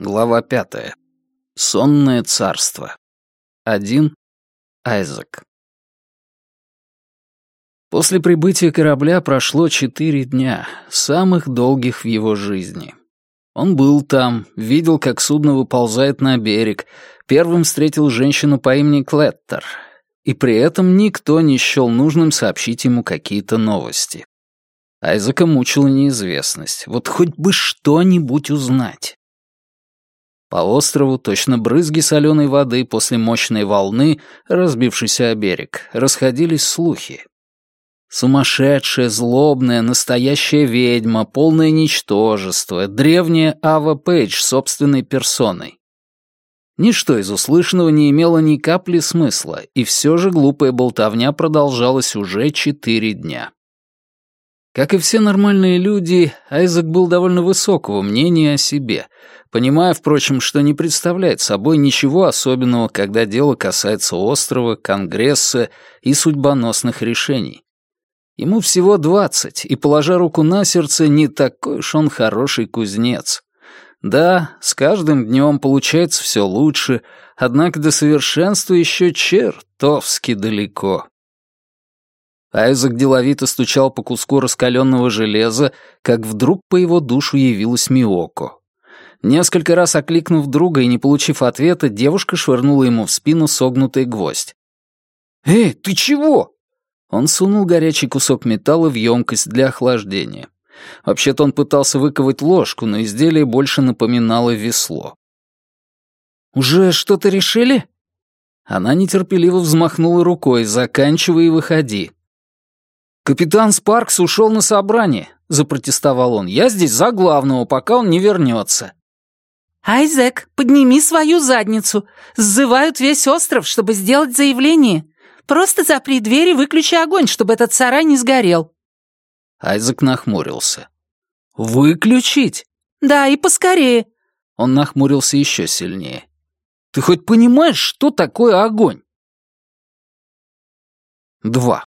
Глава пятая. Сонное царство. Один. Айзек. После прибытия корабля прошло четыре дня, самых долгих в его жизни. Он был там, видел, как судно выползает на берег, первым встретил женщину по имени Клеттер, и при этом никто не счел нужным сообщить ему какие-то новости. Айзека мучила неизвестность. Вот хоть бы что-нибудь узнать. По острову точно брызги соленой воды после мощной волны, разбившейся о берег, расходились слухи. Сумасшедшая, злобная, настоящая ведьма, полное ничтожество, древняя Ава Пейдж собственной персоной. Ничто из услышанного не имело ни капли смысла, и все же глупая болтовня продолжалась уже четыре дня. Как и все нормальные люди, Айзек был довольно высокого мнения о себе, понимая, впрочем, что не представляет собой ничего особенного, когда дело касается острова, Конгресса и судьбоносных решений. Ему всего двадцать, и, положа руку на сердце, не такой уж он хороший кузнец. Да, с каждым днем получается все лучше, однако до совершенства еще чертовски далеко. Айзек деловито стучал по куску раскаленного железа, как вдруг по его душу явилась Миоко. Несколько раз окликнув друга и не получив ответа, девушка швырнула ему в спину согнутый гвоздь. «Эй, ты чего?» Он сунул горячий кусок металла в емкость для охлаждения. Вообще-то он пытался выковать ложку, но изделие больше напоминало весло. «Уже что-то решили?» Она нетерпеливо взмахнула рукой, заканчивай и выходи. «Капитан Спаркс ушел на собрание», — запротестовал он. «Я здесь за главного, пока он не вернется». «Айзек, подними свою задницу. Сзывают весь остров, чтобы сделать заявление. Просто запри дверь и выключи огонь, чтобы этот сарай не сгорел». Айзек нахмурился. «Выключить?» «Да, и поскорее». Он нахмурился еще сильнее. «Ты хоть понимаешь, что такое огонь?» Два.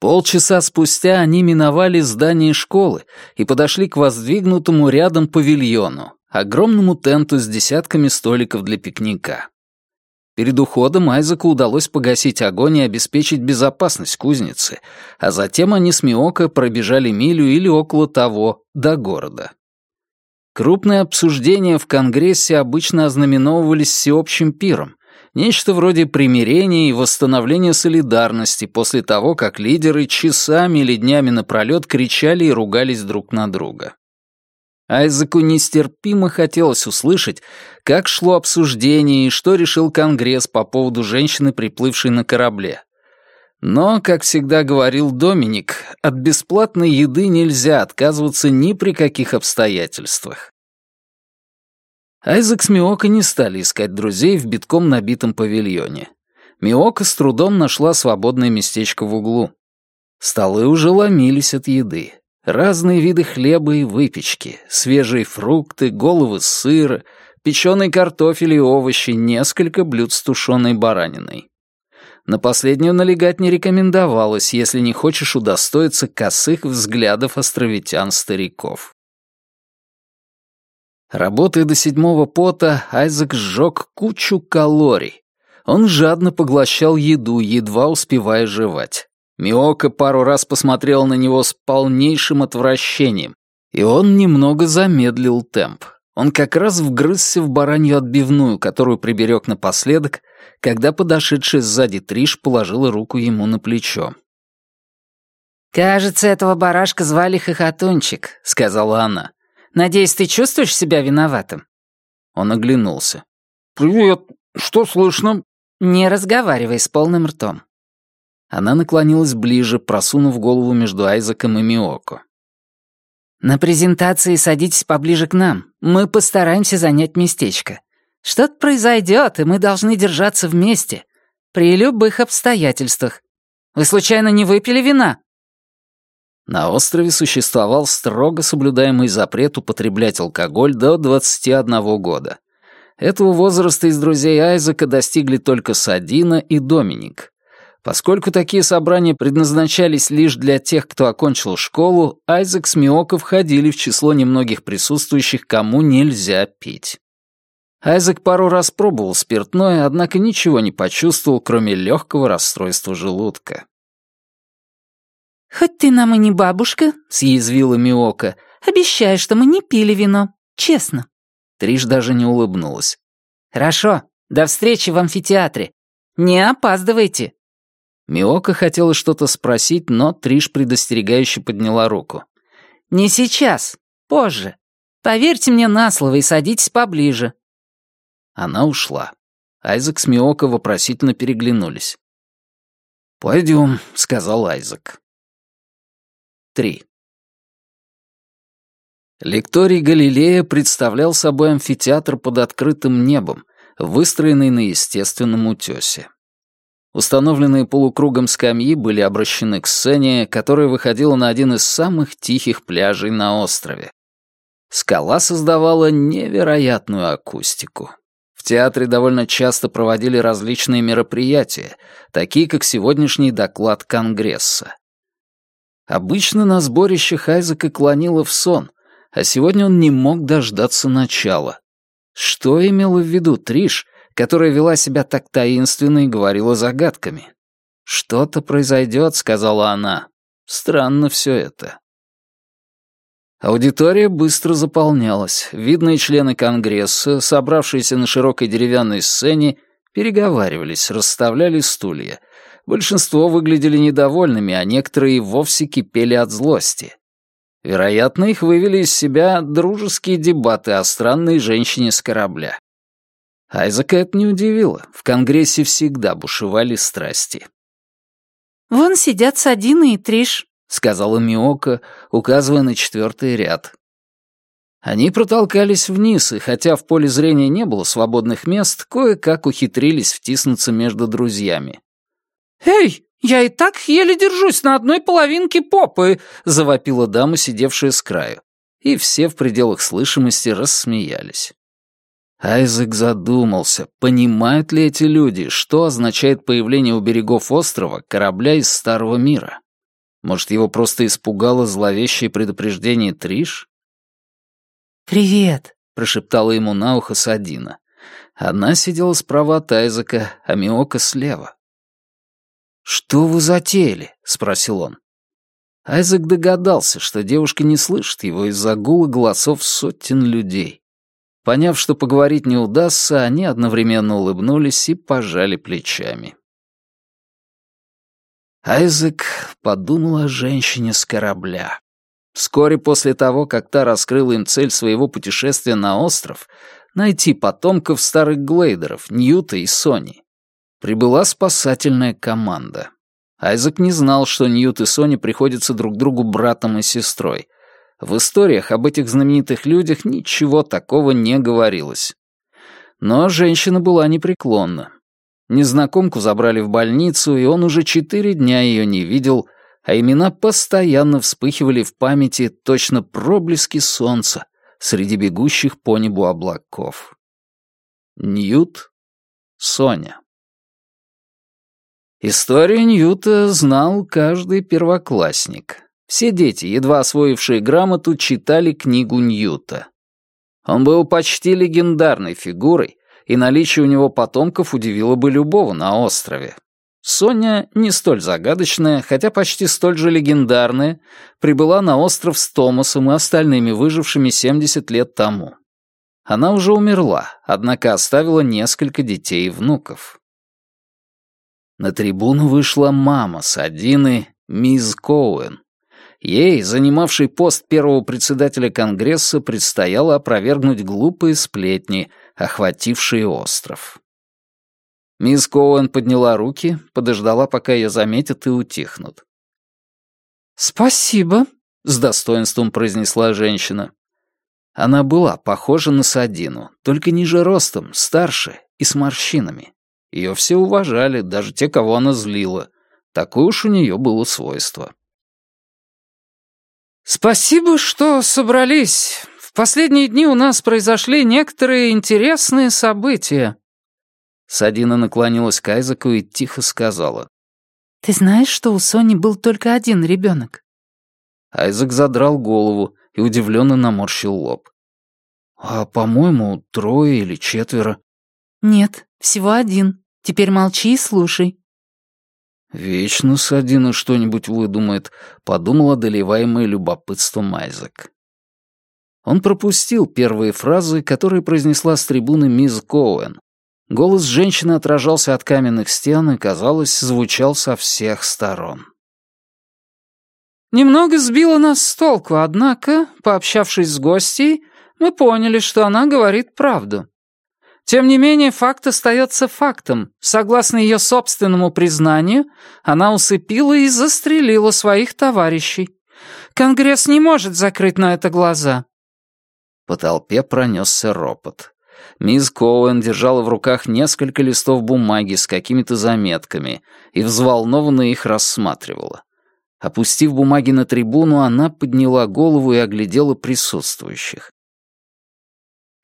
Полчаса спустя они миновали здание школы и подошли к воздвигнутому рядом павильону, огромному тенту с десятками столиков для пикника. Перед уходом Айзеку удалось погасить огонь и обеспечить безопасность кузницы, а затем они с Миоко пробежали милю или около того до города. Крупные обсуждения в Конгрессе обычно ознаменовывались всеобщим пиром, Нечто вроде примирения и восстановления солидарности после того, как лидеры часами или днями напролет кричали и ругались друг на друга. Айзеку нестерпимо хотелось услышать, как шло обсуждение и что решил Конгресс по поводу женщины, приплывшей на корабле. Но, как всегда говорил Доминик, от бесплатной еды нельзя отказываться ни при каких обстоятельствах. Айзек с Миоко не стали искать друзей в битком набитом павильоне. Миока с трудом нашла свободное местечко в углу. Столы уже ломились от еды. Разные виды хлеба и выпечки, свежие фрукты, головы сыра, печеный картофель и овощи, несколько блюд с тушеной бараниной. На последнюю налегать не рекомендовалось, если не хочешь удостоиться косых взглядов островитян-стариков. Работая до седьмого пота, Айзек сжег кучу калорий. Он жадно поглощал еду, едва успевая жевать. Миока пару раз посмотрел на него с полнейшим отвращением, и он немного замедлил темп. Он как раз вгрызся в баранью отбивную, которую приберег напоследок, когда подошедший сзади Триш положила руку ему на плечо. «Кажется, этого барашка звали Хохотунчик», — сказала она. Надеюсь, ты чувствуешь себя виноватым?» Он оглянулся. «Привет. Что слышно?» «Не разговаривай с полным ртом». Она наклонилась ближе, просунув голову между Айзеком и Миоко. «На презентации садитесь поближе к нам. Мы постараемся занять местечко. Что-то произойдет, и мы должны держаться вместе. При любых обстоятельствах. Вы случайно не выпили вина?» На острове существовал строго соблюдаемый запрет употреблять алкоголь до 21 года. Этого возраста из друзей Айзека достигли только Садина и Доминик. Поскольку такие собрания предназначались лишь для тех, кто окончил школу, Айзек с Миоко входили в число немногих присутствующих, кому нельзя пить. Айзек пару раз пробовал спиртное, однако ничего не почувствовал, кроме легкого расстройства желудка. «Хоть ты нам и не бабушка», — съязвила Миока, Обещаю, что мы не пили вино. Честно». Триш даже не улыбнулась. «Хорошо. До встречи в амфитеатре. Не опаздывайте». Миока хотела что-то спросить, но Триш предостерегающе подняла руку. «Не сейчас. Позже. Поверьте мне на слово и садитесь поближе». Она ушла. Айзек с Миока вопросительно переглянулись. «Пойдем», — сказал Айзек. 3. Лекторий Галилея представлял собой амфитеатр под открытым небом, выстроенный на естественном утёсе. Установленные полукругом скамьи были обращены к сцене, которая выходила на один из самых тихих пляжей на острове. Скала создавала невероятную акустику. В театре довольно часто проводили различные мероприятия, такие как сегодняшний доклад Конгресса. Обычно на сборище Хайзека клонило в сон, а сегодня он не мог дождаться начала. Что имела в виду Триш, которая вела себя так таинственно и говорила загадками? «Что-то произойдет», — сказала она. «Странно все это». Аудитория быстро заполнялась. Видные члены Конгресса, собравшиеся на широкой деревянной сцене, переговаривались, расставляли стулья. Большинство выглядели недовольными, а некоторые и вовсе кипели от злости. Вероятно, их вывели из себя дружеские дебаты о странной женщине с корабля. Айзека это не удивило. В Конгрессе всегда бушевали страсти. «Вон сидят Садина и Триш», — сказала Миока, указывая на четвертый ряд. Они протолкались вниз, и хотя в поле зрения не было свободных мест, кое-как ухитрились втиснуться между друзьями. «Эй, я и так еле держусь на одной половинке попы!» — завопила дама, сидевшая с краю. И все в пределах слышимости рассмеялись. Айзек задумался, понимают ли эти люди, что означает появление у берегов острова корабля из Старого мира. Может, его просто испугало зловещее предупреждение Триш? «Привет!» — прошептала ему на ухо Садина. Она сидела справа от Айзека, а Миока слева. «Что вы затеяли?» — спросил он. Айзек догадался, что девушка не слышит его из-за гула голосов сотен людей. Поняв, что поговорить не удастся, они одновременно улыбнулись и пожали плечами. Айзек подумал о женщине с корабля. Вскоре после того, как та раскрыла им цель своего путешествия на остров, найти потомков старых глейдеров, Ньюта и Сони прибыла спасательная команда. Айзек не знал, что Ньют и Сони приходятся друг другу братом и сестрой. В историях об этих знаменитых людях ничего такого не говорилось. Но женщина была непреклонна. Незнакомку забрали в больницу, и он уже четыре дня ее не видел, а имена постоянно вспыхивали в памяти точно проблески солнца среди бегущих по небу облаков. Ньют, Соня. Историю Ньюта знал каждый первоклассник. Все дети, едва освоившие грамоту, читали книгу Ньюта. Он был почти легендарной фигурой, и наличие у него потомков удивило бы любого на острове. Соня, не столь загадочная, хотя почти столь же легендарная, прибыла на остров с Томасом и остальными выжившими 70 лет тому. Она уже умерла, однако оставила несколько детей и внуков на трибуну вышла мама Садины, мисс Коуэн. Ей, занимавшей пост первого председателя Конгресса, предстояло опровергнуть глупые сплетни, охватившие остров. Мисс Коуэн подняла руки, подождала, пока ее заметят и утихнут. «Спасибо», — с достоинством произнесла женщина. Она была похожа на Садину, только ниже ростом, старше и с морщинами. Ее все уважали, даже те, кого она злила. Такое уж у нее было свойство. «Спасибо, что собрались. В последние дни у нас произошли некоторые интересные события». Садина наклонилась к Айзеку и тихо сказала. «Ты знаешь, что у Сони был только один ребенок?» Айзек задрал голову и удивленно наморщил лоб. «А, по-моему, трое или четверо. «Нет, всего один. Теперь молчи и слушай». «Вечно с одину что-нибудь выдумает», — подумала доливаемое любопытство Майзек. Он пропустил первые фразы, которые произнесла с трибуны мисс Коуэн. Голос женщины отражался от каменных стен и, казалось, звучал со всех сторон. «Немного сбила нас с толку, однако, пообщавшись с гостьей, мы поняли, что она говорит правду. Тем не менее, факт остается фактом. Согласно ее собственному признанию, она усыпила и застрелила своих товарищей. Конгресс не может закрыть на это глаза. По толпе пронесся ропот. Мисс Коуэн держала в руках несколько листов бумаги с какими-то заметками и взволнованно их рассматривала. Опустив бумаги на трибуну, она подняла голову и оглядела присутствующих.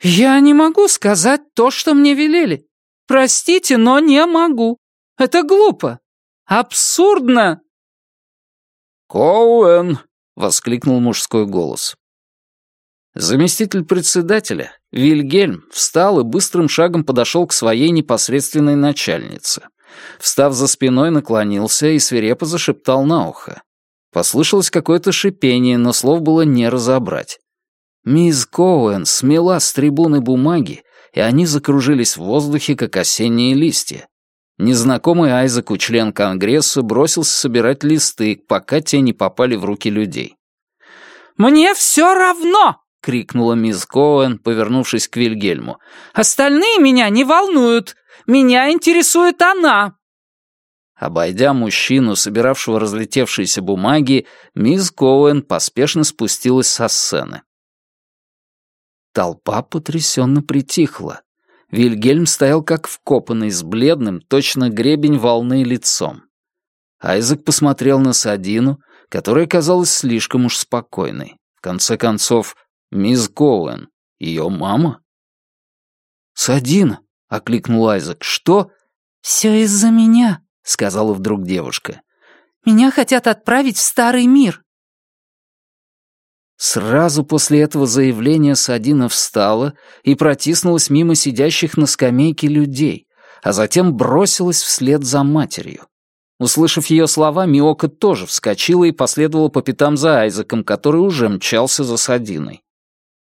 «Я не могу сказать то, что мне велели. Простите, но не могу. Это глупо. Абсурдно!» «Коуэн!» — воскликнул мужской голос. Заместитель председателя, Вильгельм, встал и быстрым шагом подошел к своей непосредственной начальнице. Встав за спиной, наклонился и свирепо зашептал на ухо. Послышалось какое-то шипение, но слов было не разобрать. Мисс Коуэн смела с трибуны бумаги, и они закружились в воздухе, как осенние листья. Незнакомый Айзеку, член Конгресса, бросился собирать листы, пока те не попали в руки людей. «Мне все равно!» — крикнула мисс Коуэн, повернувшись к Вильгельму. «Остальные меня не волнуют! Меня интересует она!» Обойдя мужчину, собиравшего разлетевшиеся бумаги, мисс Коуэн поспешно спустилась со сцены. Толпа потрясенно притихла. Вильгельм стоял как вкопанный, с бледным, точно гребень волны лицом. Айзек посмотрел на Садину, которая казалась слишком уж спокойной. В конце концов, мисс Коуэн, ее мама? «Садина!» — окликнул Айзек. «Что?» «Все из-за меня», — сказала вдруг девушка. «Меня хотят отправить в Старый мир. Сразу после этого заявления Садина встала и протиснулась мимо сидящих на скамейке людей, а затем бросилась вслед за матерью. Услышав ее слова, Миока тоже вскочила и последовала по пятам за Айзеком, который уже мчался за Садиной.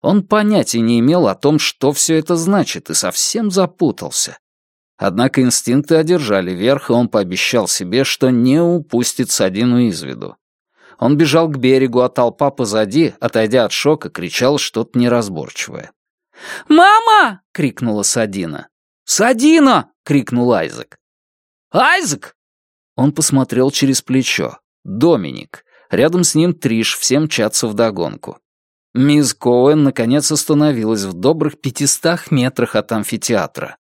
Он понятия не имел о том, что все это значит, и совсем запутался. Однако инстинкты одержали верх, и он пообещал себе, что не упустит Садину из виду. Он бежал к берегу, а толпа позади, отойдя от шока, кричала что-то неразборчивое. «Мама!» — крикнула Садина. «Садина!» — крикнул Айзек. «Айзек!» Он посмотрел через плечо. «Доминик». Рядом с ним Триш, всем мчатся вдогонку. Мисс Коуэн, наконец, остановилась в добрых пятистах метрах от амфитеатра.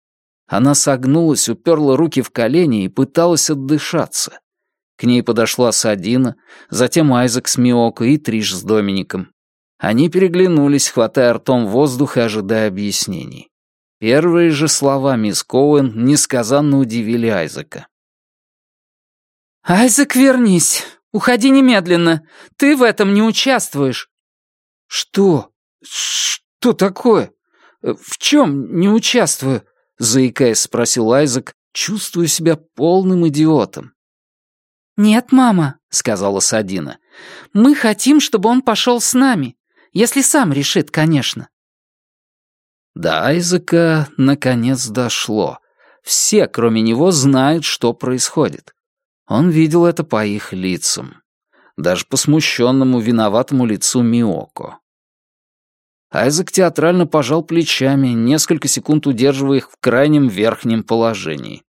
Она согнулась, уперла руки в колени и пыталась отдышаться. К ней подошла Садина, затем Айзек с Миоко и Триш с Домиником. Они переглянулись, хватая ртом воздух и ожидая объяснений. Первые же слова мисс Коуэн несказанно удивили Айзека. «Айзек, вернись! Уходи немедленно! Ты в этом не участвуешь!» «Что? Что такое? В чем не участвую?» — заикаясь, спросил Айзек, чувствуя себя полным идиотом. «Нет, мама», — сказала Садина. «Мы хотим, чтобы он пошел с нами, если сам решит, конечно». До Айзека наконец дошло. Все, кроме него, знают, что происходит. Он видел это по их лицам. Даже по смущенному, виноватому лицу Миоко. Айзек театрально пожал плечами, несколько секунд удерживая их в крайнем верхнем положении.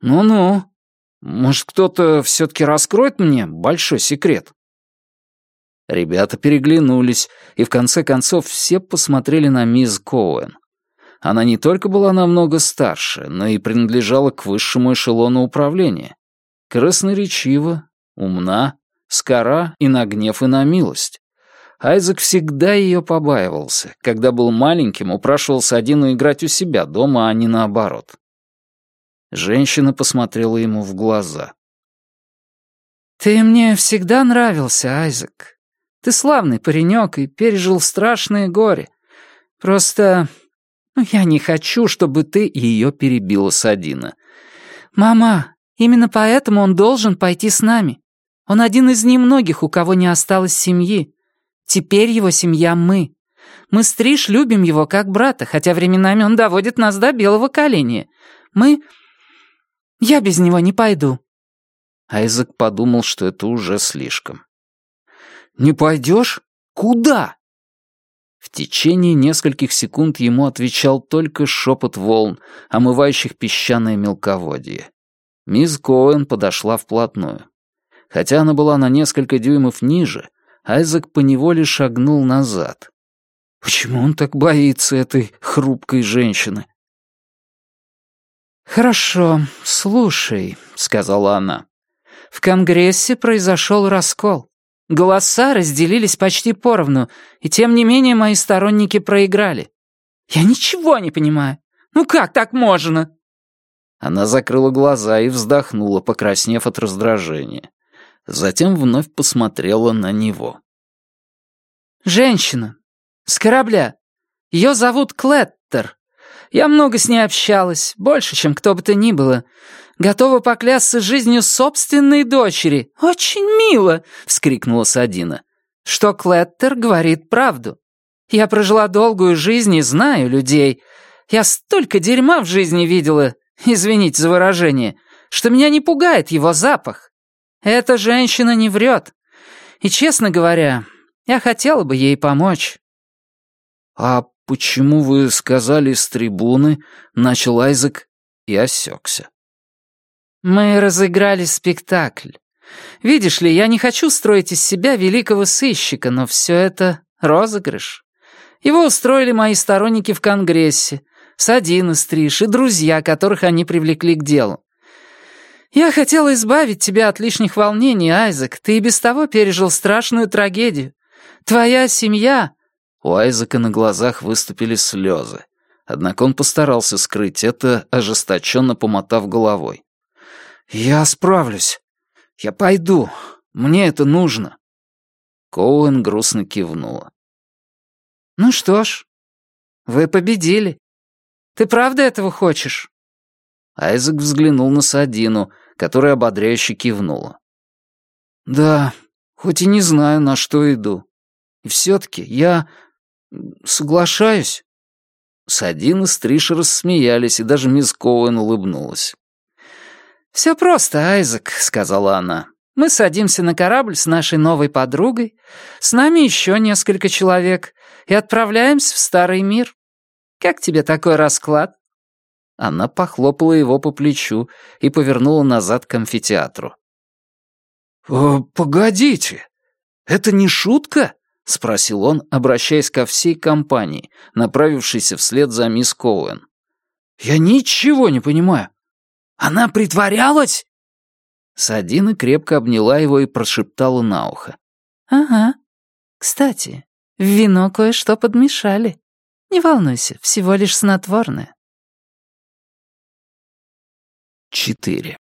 «Ну-ну», может, кто-то все-таки раскроет мне большой секрет?» Ребята переглянулись, и в конце концов все посмотрели на мисс Коуэн. Она не только была намного старше, но и принадлежала к высшему эшелону управления. Красноречива, умна, скора и на гнев, и на милость. Айзек всегда ее побаивался. Когда был маленьким, упрашивался один играть у себя дома, а не наоборот. Женщина посмотрела ему в глаза. «Ты мне всегда нравился, Айзек. Ты славный паренек и пережил страшное горе. Просто ну, я не хочу, чтобы ты ее перебила с Садина. Мама, именно поэтому он должен пойти с нами. Он один из немногих, у кого не осталось семьи. Теперь его семья мы. Мы с Триш любим его как брата, хотя временами он доводит нас до белого коленя. Мы я без него не пойду». Айзек подумал, что это уже слишком. «Не пойдешь? Куда?» В течение нескольких секунд ему отвечал только шепот волн, омывающих песчаное мелководье. Мисс Коэн подошла вплотную. Хотя она была на несколько дюймов ниже, Айзек поневоле шагнул назад. Почему он так боится этой хрупкой женщины? «Хорошо, слушай», — сказала она. «В Конгрессе произошел раскол. Голоса разделились почти поровну, и тем не менее мои сторонники проиграли. Я ничего не понимаю. Ну как так можно?» Она закрыла глаза и вздохнула, покраснев от раздражения. Затем вновь посмотрела на него. «Женщина. С корабля. Ее зовут Клеттер. Я много с ней общалась, больше, чем кто бы то ни было. Готова поклясться жизнью собственной дочери. Очень мило!» — вскрикнула Садина. «Что Клеттер говорит правду. Я прожила долгую жизнь и знаю людей. Я столько дерьма в жизни видела, извините за выражение, что меня не пугает его запах. Эта женщина не врет. И, честно говоря, я хотела бы ей помочь». «А «Почему вы сказали с трибуны?» — начал Айзек и осекся. «Мы разыграли спектакль. Видишь ли, я не хочу строить из себя великого сыщика, но все это розыгрыш. Его устроили мои сторонники в Конгрессе, Садина, Стриж и друзья, которых они привлекли к делу. Я хотела избавить тебя от лишних волнений, Айзек. Ты и без того пережил страшную трагедию. Твоя семья...» У Айзека на глазах выступили слезы. Однако он постарался скрыть это, ожесточенно помотав головой. «Я справлюсь. Я пойду. Мне это нужно». Коуэн грустно кивнула. «Ну что ж, вы победили. Ты правда этого хочешь?» Айзек взглянул на Садину, которая ободряюще кивнула. «Да, хоть и не знаю, на что иду. И все-таки я соглашаюсь». Садин и Стриж рассмеялись, и даже мисс Коуэн улыбнулась. «Все просто, Айзек», — сказала она. «Мы садимся на корабль с нашей новой подругой, с нами еще несколько человек, и отправляемся в Старый мир. Как тебе такой расклад?» Она похлопала его по плечу и повернула назад к амфитеатру. «Э, «Погодите, это не шутка?» — спросил он, обращаясь ко всей компании, направившейся вслед за мисс Коуэн. «Я ничего не понимаю. Она притворялась?» Садина крепко обняла его и прошептала на ухо. «Ага. Кстати, в вино кое-что подмешали. Не волнуйся, всего лишь снотворное». Четыре.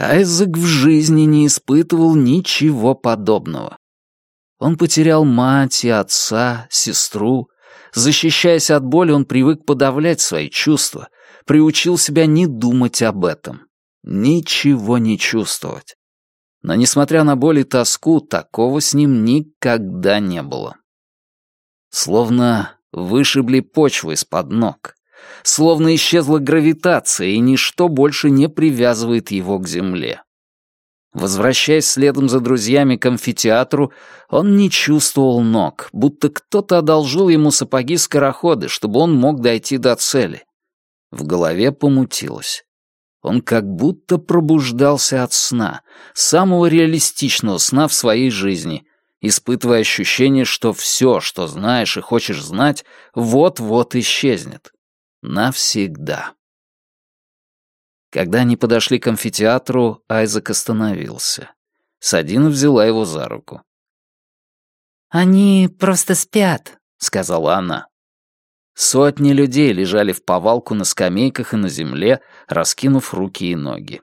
Айзек в жизни не испытывал ничего подобного. Он потерял мать и отца, сестру. Защищаясь от боли, он привык подавлять свои чувства, приучил себя не думать об этом, ничего не чувствовать. Но, несмотря на боль и тоску, такого с ним никогда не было. Словно вышибли почву из-под ног словно исчезла гравитация, и ничто больше не привязывает его к земле. Возвращаясь следом за друзьями к амфитеатру, он не чувствовал ног, будто кто-то одолжил ему сапоги-скороходы, чтобы он мог дойти до цели. В голове помутилось. Он как будто пробуждался от сна, самого реалистичного сна в своей жизни, испытывая ощущение, что все, что знаешь и хочешь знать, вот-вот исчезнет. Навсегда. Когда они подошли к амфитеатру, Айзек остановился. Садина взяла его за руку. «Они просто спят», — сказала она. Сотни людей лежали в повалку на скамейках и на земле, раскинув руки и ноги.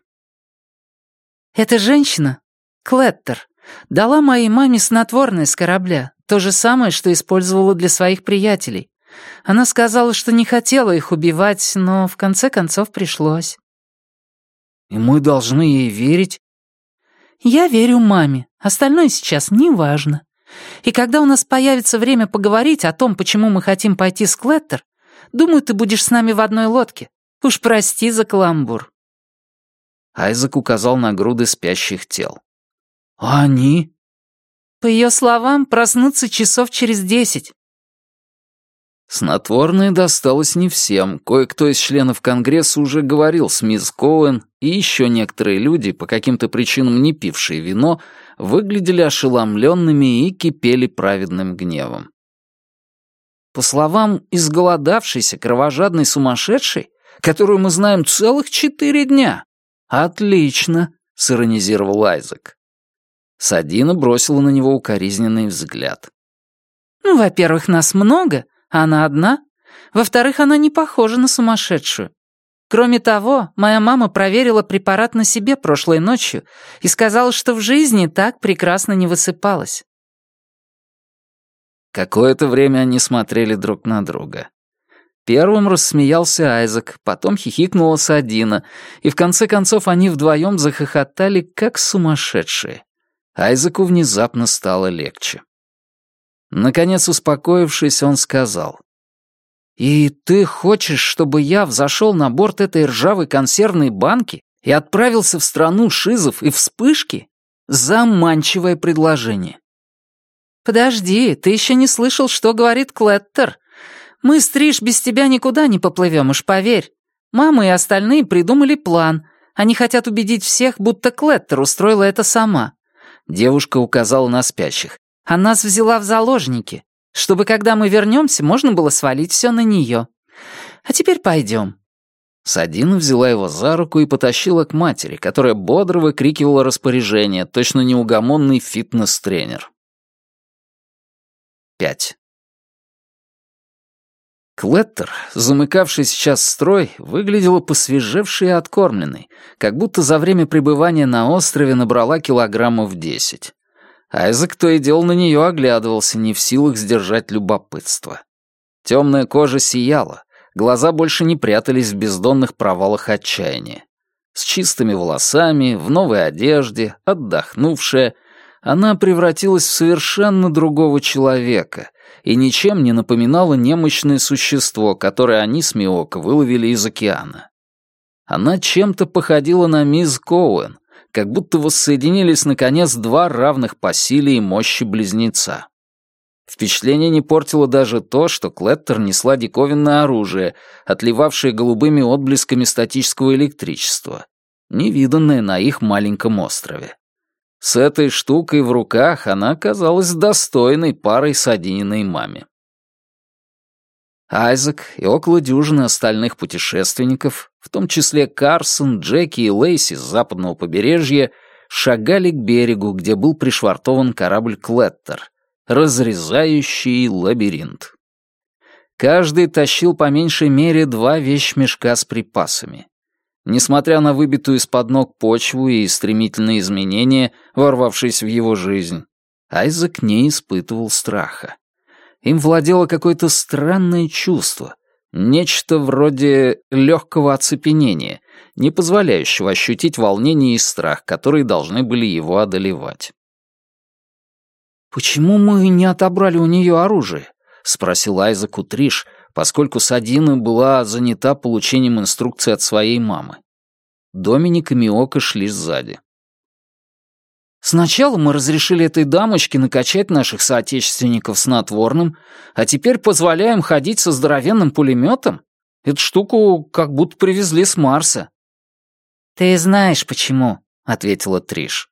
«Эта женщина, Клеттер, дала моей маме снотворное с корабля, то же самое, что использовала для своих приятелей. Она сказала, что не хотела их убивать, но в конце концов пришлось». «И мы должны ей верить?» «Я верю маме. Остальное сейчас не важно. И когда у нас появится время поговорить о том, почему мы хотим пойти с Клеттер, думаю, ты будешь с нами в одной лодке. Уж прости за каламбур». Айзек указал на груды спящих тел. «А они?» По ее словам, проснутся часов через десять. Снотворное досталось не всем. Кое-кто из членов Конгресса уже говорил с мисс Коуэн, и еще некоторые люди, по каким-то причинам не пившие вино, выглядели ошеломленными и кипели праведным гневом. По словам изголодавшейся кровожадной сумасшедшей, которую мы знаем целых четыре дня. «Отлично!» — сиронизировал Айзек. Садина бросила на него укоризненный взгляд. Ну, «Во-первых, нас много, она одна? Во-вторых, она не похожа на сумасшедшую. Кроме того, моя мама проверила препарат на себе прошлой ночью и сказала, что в жизни так прекрасно не высыпалась. Какое-то время они смотрели друг на друга. Первым рассмеялся Айзек, потом хихикнула Садина, и в конце концов они вдвоем захохотали, как сумасшедшие. Айзеку внезапно стало легче. Наконец, успокоившись, он сказал. «И ты хочешь, чтобы я взошел на борт этой ржавой консервной банки и отправился в страну шизов и вспышки? Заманчивое предложение». «Подожди, ты еще не слышал, что говорит Клеттер. Мы, Стриж, без тебя никуда не поплывем, уж поверь. Мама и остальные придумали план. Они хотят убедить всех, будто Клеттер устроила это сама». Девушка указала на спящих. Она нас взяла в заложники, чтобы, когда мы вернемся, можно было свалить все на нее. А теперь пойдем. Садина взяла его за руку и потащила к матери, которая бодро выкрикивала распоряжение, точно неугомонный фитнес-тренер. 5. Клеттер, замыкавший сейчас строй, выглядела посвежевшей и откормленной, как будто за время пребывания на острове набрала килограммов десять. Айзек то и дело на нее оглядывался, не в силах сдержать любопытство. Темная кожа сияла, глаза больше не прятались в бездонных провалах отчаяния. С чистыми волосами, в новой одежде, отдохнувшая, она превратилась в совершенно другого человека и ничем не напоминала немощное существо, которое они с Миоко выловили из океана. Она чем-то походила на мисс Коуэн, как будто воссоединились, наконец, два равных по силе и мощи близнеца. Впечатление не портило даже то, что Клеттер несла диковинное оружие, отливавшее голубыми отблесками статического электричества, невиданное на их маленьком острове. С этой штукой в руках она казалась достойной парой содиненной маме. Айзек и около дюжины остальных путешественников в том числе Карсон, Джеки и Лейси с западного побережья, шагали к берегу, где был пришвартован корабль «Клеттер», разрезающий лабиринт. Каждый тащил по меньшей мере два вещмешка с припасами. Несмотря на выбитую из-под ног почву и стремительные изменения, ворвавшись в его жизнь, Айзек не испытывал страха. Им владело какое-то странное чувство — Нечто вроде легкого оцепенения, не позволяющего ощутить волнение и страх, которые должны были его одолевать. «Почему мы не отобрали у нее оружие?» — спросил Айза Кутриш, поскольку Садина была занята получением инструкции от своей мамы. Доминик и Миока шли сзади. Сначала мы разрешили этой дамочке накачать наших соотечественников снотворным, а теперь позволяем ходить со здоровенным пулеметом? Эту штуку как будто привезли с Марса». «Ты знаешь, почему», — ответила Триш.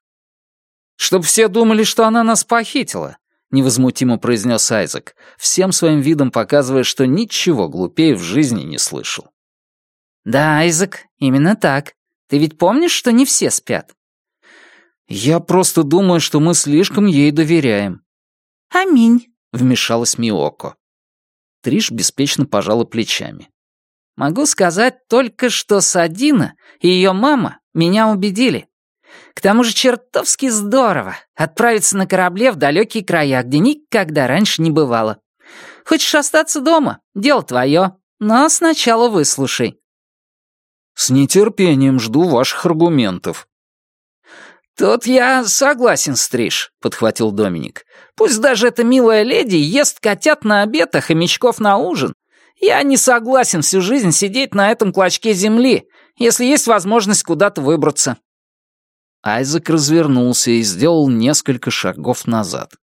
«Чтоб все думали, что она нас похитила», — невозмутимо произнес Айзек, всем своим видом показывая, что ничего глупее в жизни не слышал. «Да, Айзек, именно так. Ты ведь помнишь, что не все спят?» «Я просто думаю, что мы слишком ей доверяем». «Аминь», — вмешалась Миоко. Триш беспечно пожала плечами. «Могу сказать только, что Садина и ее мама меня убедили. К тому же чертовски здорово отправиться на корабле в далекие края, где никогда раньше не бывало. Хочешь остаться дома? Дело твое. Но сначала выслушай». «С нетерпением жду ваших аргументов», «Тут я согласен, Стриж», — подхватил Доминик. «Пусть даже эта милая леди ест котят на обед, а хомячков на ужин. Я не согласен всю жизнь сидеть на этом клочке земли, если есть возможность куда-то выбраться». Айзек развернулся и сделал несколько шагов назад.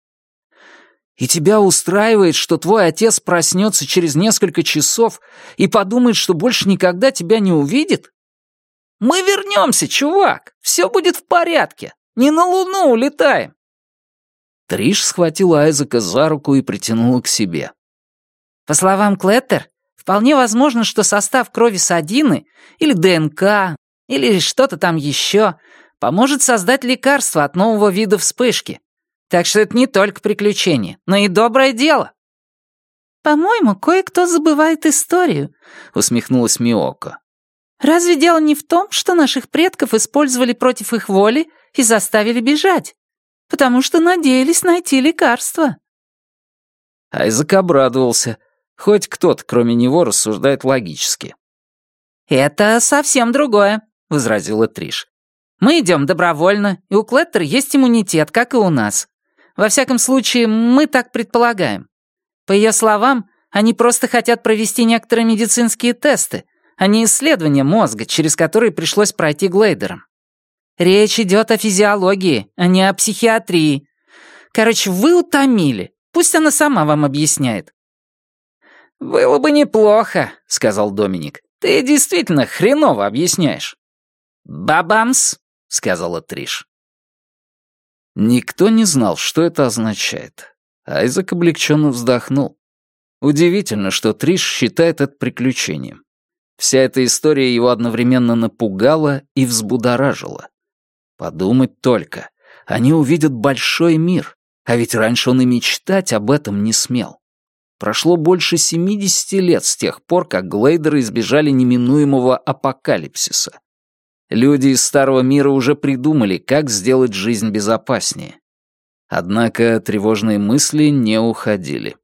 «И тебя устраивает, что твой отец проснется через несколько часов и подумает, что больше никогда тебя не увидит?» Мы вернемся, чувак! Все будет в порядке! Не на Луну улетаем!» Триш схватила Айзека за руку и притянула к себе. «По словам Клеттер, вполне возможно, что состав крови Садины или ДНК или что-то там еще поможет создать лекарство от нового вида вспышки. Так что это не только приключение, но и доброе дело». «По-моему, кое-кто забывает историю», — усмехнулась Миока. Разве дело не в том, что наших предков использовали против их воли и заставили бежать? Потому что надеялись найти лекарство. Айзек обрадовался. Хоть кто-то, кроме него, рассуждает логически. «Это совсем другое», — возразила Триш. «Мы идем добровольно, и у Клеттер есть иммунитет, как и у нас. Во всяком случае, мы так предполагаем. По ее словам, они просто хотят провести некоторые медицинские тесты, а не исследование мозга, через который пришлось пройти глейдером. Речь идет о физиологии, а не о психиатрии. Короче, вы утомили. Пусть она сама вам объясняет». «Было бы неплохо», — сказал Доминик. «Ты действительно хреново объясняешь». «Бабамс», — сказала Триш. Никто не знал, что это означает. Айзек облегченно вздохнул. Удивительно, что Триш считает это приключением. Вся эта история его одновременно напугала и взбудоражила. Подумать только, они увидят большой мир, а ведь раньше он и мечтать об этом не смел. Прошло больше 70 лет с тех пор, как глейдеры избежали неминуемого апокалипсиса. Люди из Старого мира уже придумали, как сделать жизнь безопаснее. Однако тревожные мысли не уходили.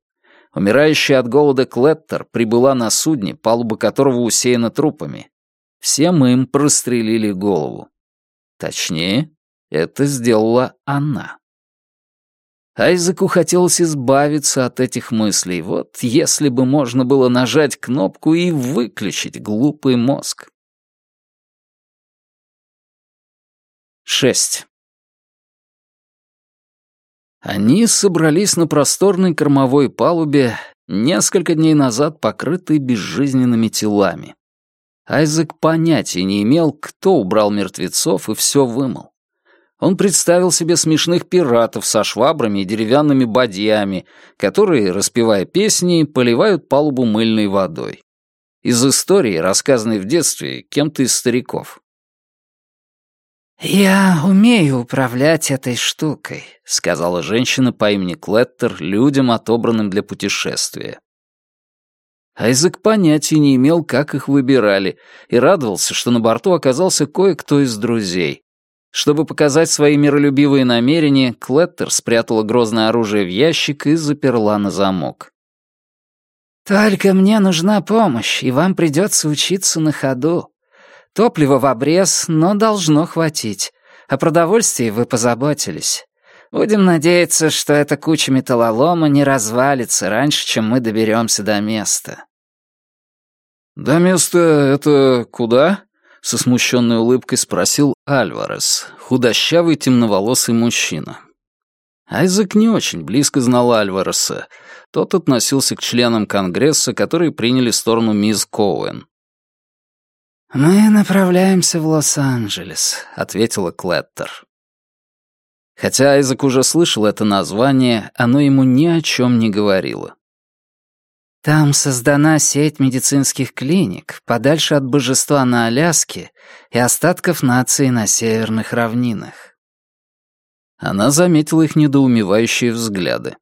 Умирающая от голода Клеттер прибыла на судне, палуба которого усеяна трупами. Всем им прострелили голову. Точнее, это сделала она. Айзеку хотелось избавиться от этих мыслей. Вот если бы можно было нажать кнопку и выключить глупый мозг. 6. Они собрались на просторной кормовой палубе, несколько дней назад покрытые безжизненными телами. Айзек понятия не имел, кто убрал мертвецов и все вымыл. Он представил себе смешных пиратов со швабрами и деревянными бадьями, которые, распевая песни, поливают палубу мыльной водой. Из истории, рассказанной в детстве кем-то из стариков. «Я умею управлять этой штукой», — сказала женщина по имени Клеттер людям, отобранным для путешествия. Айзек понятия не имел, как их выбирали, и радовался, что на борту оказался кое-кто из друзей. Чтобы показать свои миролюбивые намерения, Клеттер спрятала грозное оружие в ящик и заперла на замок. «Только мне нужна помощь, и вам придется учиться на ходу», Топлива в обрез, но должно хватить. О продовольствии вы позаботились. Будем надеяться, что эта куча металлолома не развалится раньше, чем мы доберемся до места». «До места это куда?» — со смущенной улыбкой спросил Альварес, худощавый темноволосый мужчина. Айзек не очень близко знал Альвареса. Тот относился к членам Конгресса, которые приняли сторону мисс Коуэн. «Мы направляемся в Лос-Анджелес», — ответила Клеттер. Хотя Айзек уже слышал это название, оно ему ни о чем не говорило. «Там создана сеть медицинских клиник, подальше от божества на Аляске и остатков нации на северных равнинах». Она заметила их недоумевающие взгляды.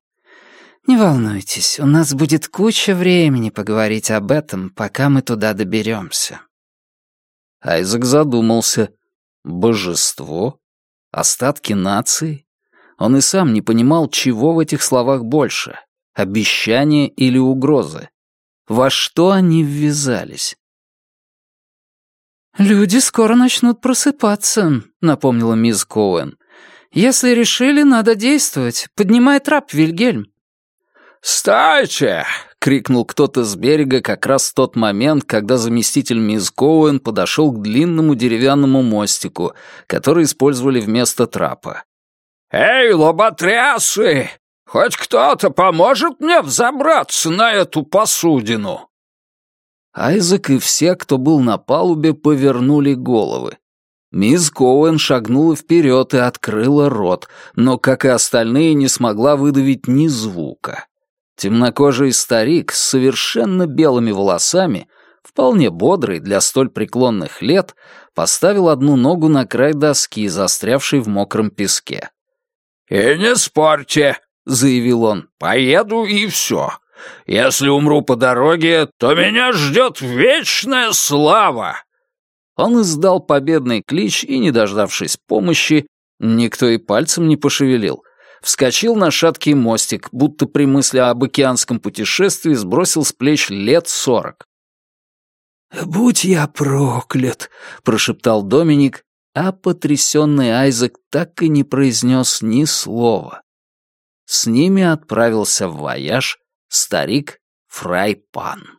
«Не волнуйтесь, у нас будет куча времени поговорить об этом, пока мы туда доберемся. Айзек задумался. Божество? Остатки нации? Он и сам не понимал, чего в этих словах больше — обещание или угрозы. Во что они ввязались? «Люди скоро начнут просыпаться», — напомнила мисс Коуэн. «Если решили, надо действовать. Поднимай трап, Вильгельм». «Стойте! крикнул кто-то с берега как раз в тот момент, когда заместитель мисс Коуэн подошел к длинному деревянному мостику, который использовали вместо трапа. «Эй, лоботрясы! Хоть кто-то поможет мне взобраться на эту посудину?» Айзек и все, кто был на палубе, повернули головы. Мисс Коуэн шагнула вперед и открыла рот, но, как и остальные, не смогла выдавить ни звука. Темнокожий старик с совершенно белыми волосами, вполне бодрый для столь преклонных лет, поставил одну ногу на край доски, застрявшей в мокром песке. «И не спорьте», — заявил он, — «поеду и все. Если умру по дороге, то меня ждет вечная слава!» Он издал победный клич и, не дождавшись помощи, никто и пальцем не пошевелил, вскочил на шаткий мостик, будто при мысли об океанском путешествии сбросил с плеч лет сорок. «Будь я проклят!» — прошептал Доминик, а потрясенный Айзек так и не произнес ни слова. С ними отправился в вояж старик Фрайпан.